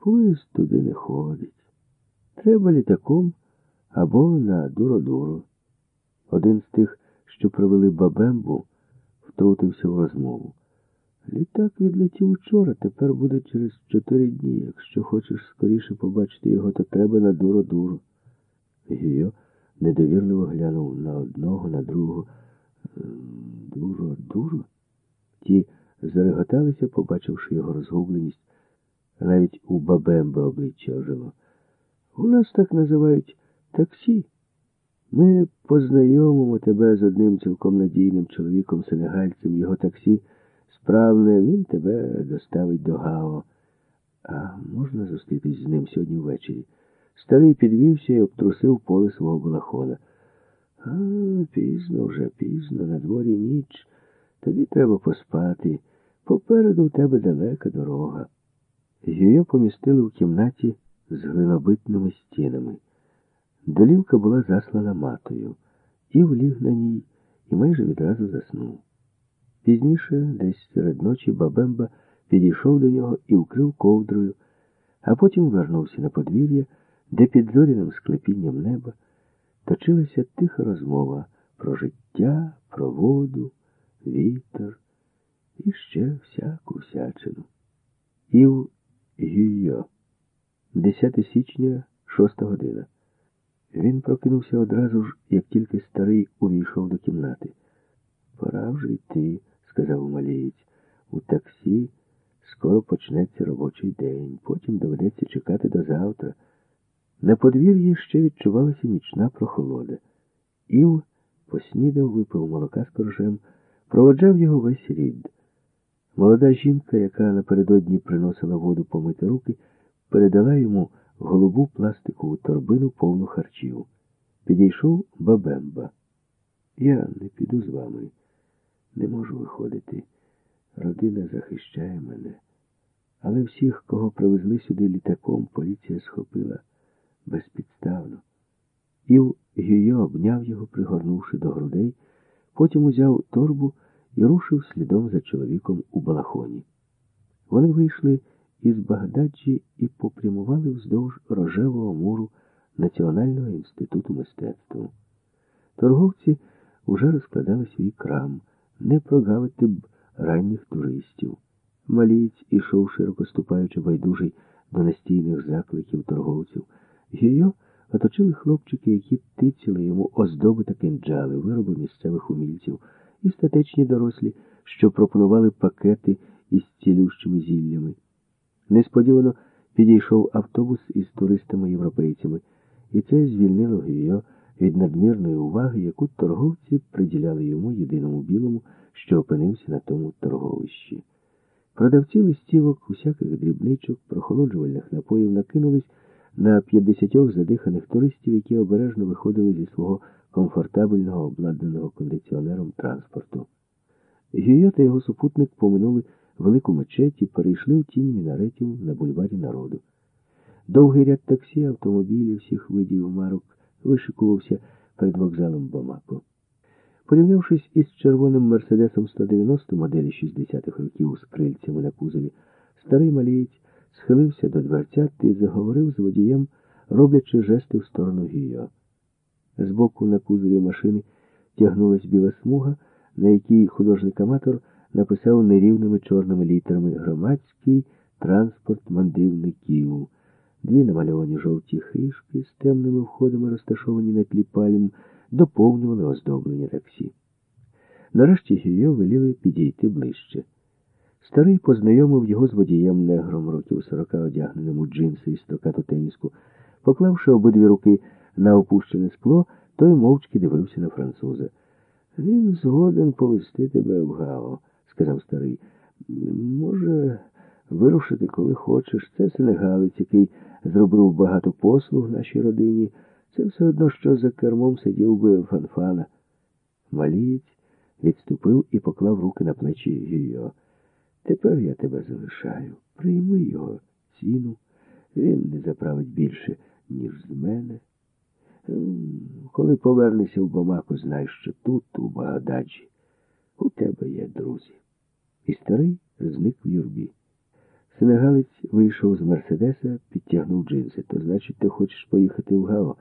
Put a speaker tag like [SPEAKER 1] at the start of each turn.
[SPEAKER 1] Поїзд туди не ходить. Треба літаком або на дуро-дуро. Один з тих, що провели бабембу, втрутився в розмову. Літак відлетів учора, тепер буде через чотири дні. Якщо хочеш скоріше побачити його, то треба на дуро-дуро. Гіо недовірливо глянув на одного, на другого. «Ем, Дуро, дуро? Ті зареготалися, побачивши його розгубленість. Навіть у бабемби обличчя ожило. У нас так називають таксі. Ми познайомимо тебе з одним цілком надійним чоловіком сенегальцем. Його таксі справне, він тебе доставить до Гао. А можна зустрітись з ним сьогодні ввечері? Старий підвівся і обтрусив поле свого балахона. А, пізно вже, пізно, на дворі ніч. Тобі треба поспати. Попереду в тебе далека дорога. Її помістили в кімнаті з глинобитними стінами. Долівка була заслана матою, і вліг на ній, і майже відразу заснув. Пізніше, десь серед ночі, бабемба підійшов до нього і вкрив ковдрою, а потім вернувся на подвір'я, де під зоряним склепінням неба точилася тиха розмова про життя, про воду, вітер і ще всяку всячину. Ів. 10 січня, 6 година. Він прокинувся одразу ж, як тільки старий увійшов до кімнати. Пора вже йти, сказав малієць. У таксі скоро почнеться робочий день, потім доведеться чекати до завтра. На подвір'ї ще відчувалася нічна прохолода. Ів поснідав, випив молока з коржем, проводжав його весь рід. Молода жінка, яка напередодні приносила воду помити руки, передала йому голубу пластикову торбину повну харчів. Підійшов бабемба. Я не піду з вами. Не можу виходити. Родина захищає мене. Але всіх, кого привезли сюди літаком, поліція схопила безпідставно. Ів Гюйо обняв його, пригорнувши до грудей, потім узяв торбу і рушив слідом за чоловіком у балахоні. Вони вийшли із Багдаджі і попрямували вздовж рожевого муру Національного інституту мистецтва. Торговці уже розкладали свій крам, не прогавити б ранніх туристів. Малієць ішов, широко ступаючи байдужий до настійних закликів торговців. Гійо оточили хлопчики, які тицяли йому оздоби та кинджали, вироби місцевих умільців, і статечні дорослі, що пропонували пакети із цілющими зіллями. Несподівано підійшов автобус із туристами-європейцями, і це звільнило Гійо від надмірної уваги, яку торговці приділяли йому єдиному білому, що опинився на тому торговищі. Продавці листівок, усяких дрібничок, прохолоджувальних напоїв накинулись на п'ятдесятьох задиханих туристів, які обережно виходили зі свого комфортабельного обладнаного кондиціонером транспорту. Гійо та його супутник поминули велику мечеть і перейшли в тінь мінаретів на бульварі народу. Довгий ряд таксі, автомобілів всіх видів марок вишикувався перед вокзалом Бамако. Порівнявшись із червоним Мерседесом 190 моделі 60-х років з крильцями на кузові, старий малієць схилився до дверцят і заговорив з водієм, роблячи жести в сторону Гіо. Збоку на кузові машини тягнулась біла смуга, на якій художник-аматор написав нерівними чорними літерами Громадський транспорт мандрівників. Дві намальовані жовті хишки з темними входами, розташовані на тлі пальм, доповнювали оздоблення таксі. Нарешті Гіо веліли підійти ближче. Старий познайомив його з водієм негром років сорока, одягненим у джинси і стокату теніску. Поклавши обидві руки на опущене скло, той мовчки дивився на француза. Він згоден повести тебе в Гао, сказав старий. Може, вирушити, коли хочеш. Це сенегалець, який зробив багато послуг нашій родині. Це все одно, що за кермом сидів би фанфана. Малієць відступив і поклав руки на плечі Гіо. Тепер я тебе залишаю. Прийми його ціну. Він не заправить більше, ніж з мене. Коли повернешся в Бамаку, знай, що тут, у Багададжі, у тебе є друзі. І старий зник в юрбі. Сенегалець вийшов з Мерседеса, підтягнув джинси. То значить, ти хочеш поїхати в Гао?